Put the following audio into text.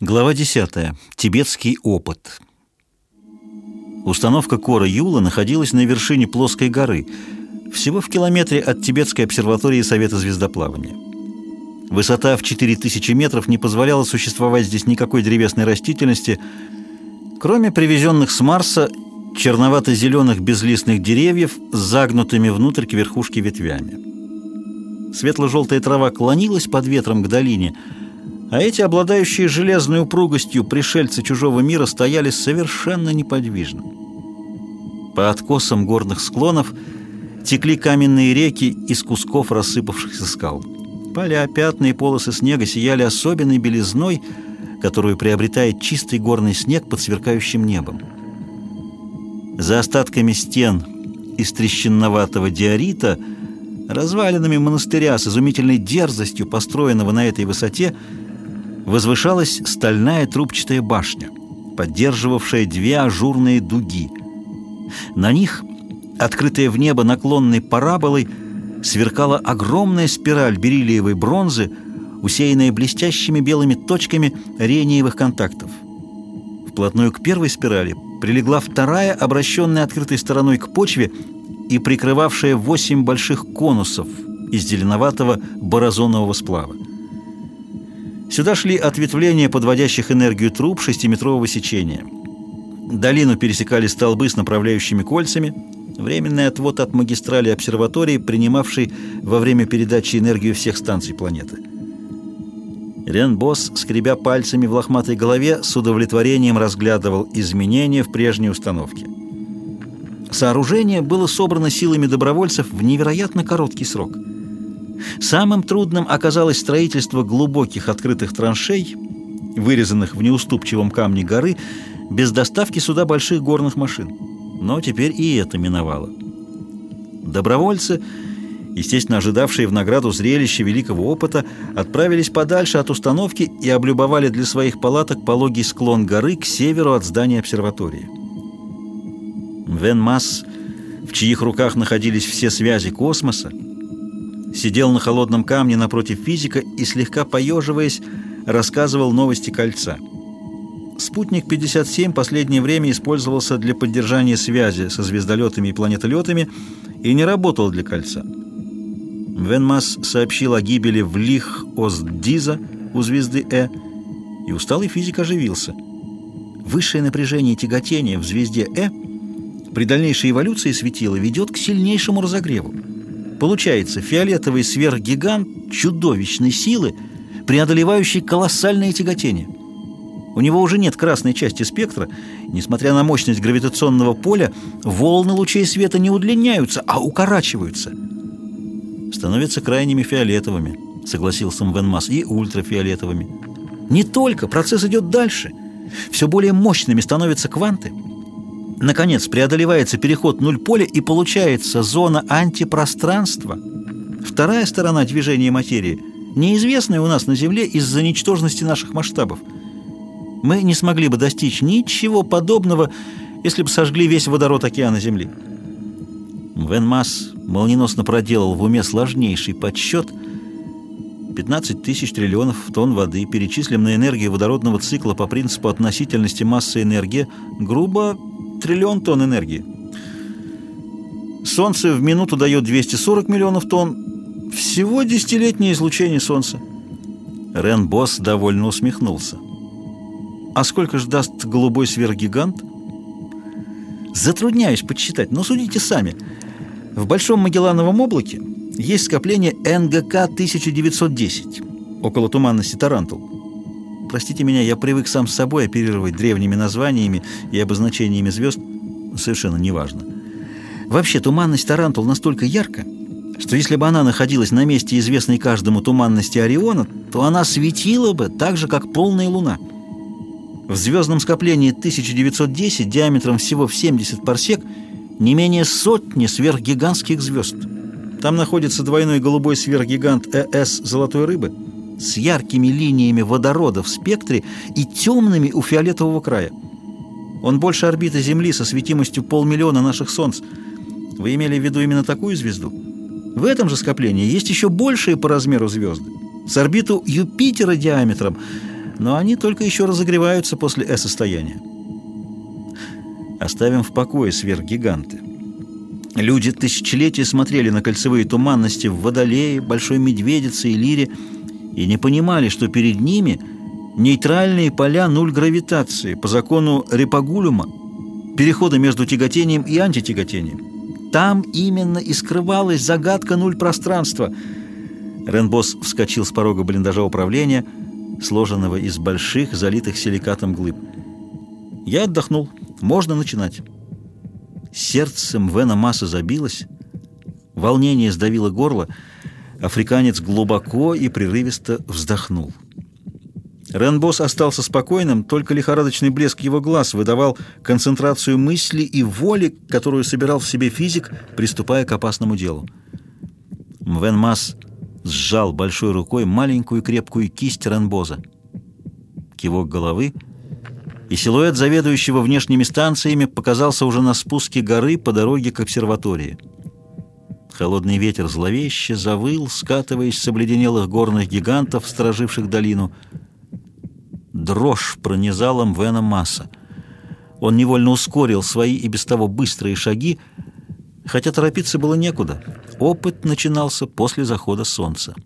Глава 10. Тибетский опыт. Установка Кора Юла находилась на вершине плоской горы, всего в километре от Тибетской обсерватории Совета звездоплавания. Высота в 4000 метров не позволяла существовать здесь никакой древесной растительности, кроме привезенных с Марса черновато-зеленых безлистных деревьев с загнутыми внутрь к верхушке ветвями. Светло-желтая трава клонилась под ветром к долине – а эти, обладающие железной упругостью пришельцы чужого мира, стояли совершенно неподвижно. По откосам горных склонов текли каменные реки из кусков рассыпавшихся скал. Поля, пятна и полосы снега сияли особенной белизной, которую приобретает чистый горный снег под сверкающим небом. За остатками стен из трещинноватого диорита, развалинами монастыря с изумительной дерзостью, построенного на этой высоте, возвышалась стальная трубчатая башня, поддерживавшая две ажурные дуги. На них, открытая в небо наклонной параболой, сверкала огромная спираль бериллиевой бронзы, усеянная блестящими белыми точками рениевых контактов. Вплотную к первой спирали прилегла вторая, обращенная открытой стороной к почве и прикрывавшая восемь больших конусов из зеленоватого борозонового сплава. Сюда шли ответвления подводящих энергию труб шестиметрового сечения. Долину пересекали столбы с направляющими кольцами, временный отвод от магистрали обсерватории, принимавший во время передачи энергию всех станций планеты. Ренбос, скребя пальцами в лохматой голове, с удовлетворением разглядывал изменения в прежней установке. Сооружение было собрано силами добровольцев в невероятно короткий срок – Самым трудным оказалось строительство глубоких открытых траншей, вырезанных в неуступчивом камне горы, без доставки сюда больших горных машин. Но теперь и это миновало. Добровольцы, естественно, ожидавшие в награду зрелища великого опыта, отправились подальше от установки и облюбовали для своих палаток пологий склон горы к северу от здания обсерватории. Вен Масс, в чьих руках находились все связи космоса, сидел на холодном камне напротив физика и, слегка поеживаясь, рассказывал новости кольца. Спутник 57 последнее время использовался для поддержания связи со звездолетами и планетолетами и не работал для кольца. Венмас сообщил о гибели в Лих Оздиза у звезды Э, и усталый физик оживился. Высшее напряжение тяготения в звезде Э при дальнейшей эволюции светила ведет к сильнейшему разогреву. Получается, фиолетовый сверхгигант чудовищной силы, преодолевающий колоссальное тяготение. У него уже нет красной части спектра. Несмотря на мощность гравитационного поля, волны лучей света не удлиняются, а укорачиваются. Становятся крайними фиолетовыми, согласился Мвенмас, и ультрафиолетовыми. Не только, процесс идет дальше. Все более мощными становятся кванты. Наконец, преодолевается переход нуль поля и получается зона антипространства. Вторая сторона движения материи, неизвестная у нас на Земле из-за ничтожности наших масштабов. Мы не смогли бы достичь ничего подобного, если бы сожгли весь водород океана Земли. Вен Масс молниеносно проделал в уме сложнейший подсчет 15 тысяч триллионов тонн воды, перечислим на энергию водородного цикла по принципу относительности массы энергии, грубо триллион тонн энергии. Солнце в минуту дает 240 миллионов тонн. Всего десятилетнее излучение Солнца. Рен Босс довольно усмехнулся. А сколько же даст голубой сверхгигант? Затрудняюсь подсчитать, но судите сами. В Большом Магеллановом облаке есть скопление НГК-1910 около туманности Тарантул. Простите меня, я привык сам с собой оперировать древними названиями и обозначениями звезд. Совершенно неважно. Вообще, туманность Тарантул настолько ярка, что если бы она находилась на месте известной каждому туманности Ориона, то она светила бы так же, как полная луна. В звездном скоплении 1910 диаметром всего в 70 парсек не менее сотни сверхгигантских звезд. Там находится двойной голубой сверхгигант ЭС «Золотой рыбы», с яркими линиями водорода в спектре и темными у фиолетового края. Он больше орбиты Земли со светимостью полмиллиона наших Солнц. Вы имели в виду именно такую звезду? В этом же скоплении есть еще большие по размеру звезды. С орбиту Юпитера диаметром, но они только еще разогреваются после Э-состояния. Оставим в покое сверхгиганты. Люди тысячелетия смотрели на кольцевые туманности в Водолее, Большой Медведице и Лире и не понимали, что перед ними нейтральные поля нуль гравитации по закону Репагулюма, перехода между тяготением и антитяготением. Там именно и скрывалась загадка нуль пространства. Ренбос вскочил с порога блиндажа управления, сложенного из больших, залитых силикатом глыб. Я отдохнул. Можно начинать. Сердце Мвена Масса забилось, волнение сдавило горло, африканец глубоко и прерывисто вздохнул. Ренбос остался спокойным, только лихорадочный блеск его глаз выдавал концентрацию мысли и воли, которую собирал в себе физик, приступая к опасному делу. Мвен Масс сжал большой рукой маленькую крепкую кисть Ренбоза. Кивок головы — и силуэт заведующего внешними станциями показался уже на спуске горы по дороге к обсерватории. Холодный ветер зловеще завыл, скатываясь с обледенелых горных гигантов, стороживших долину. Дрожь пронизала Мвена Масса. Он невольно ускорил свои и без того быстрые шаги, хотя торопиться было некуда. Опыт начинался после захода солнца.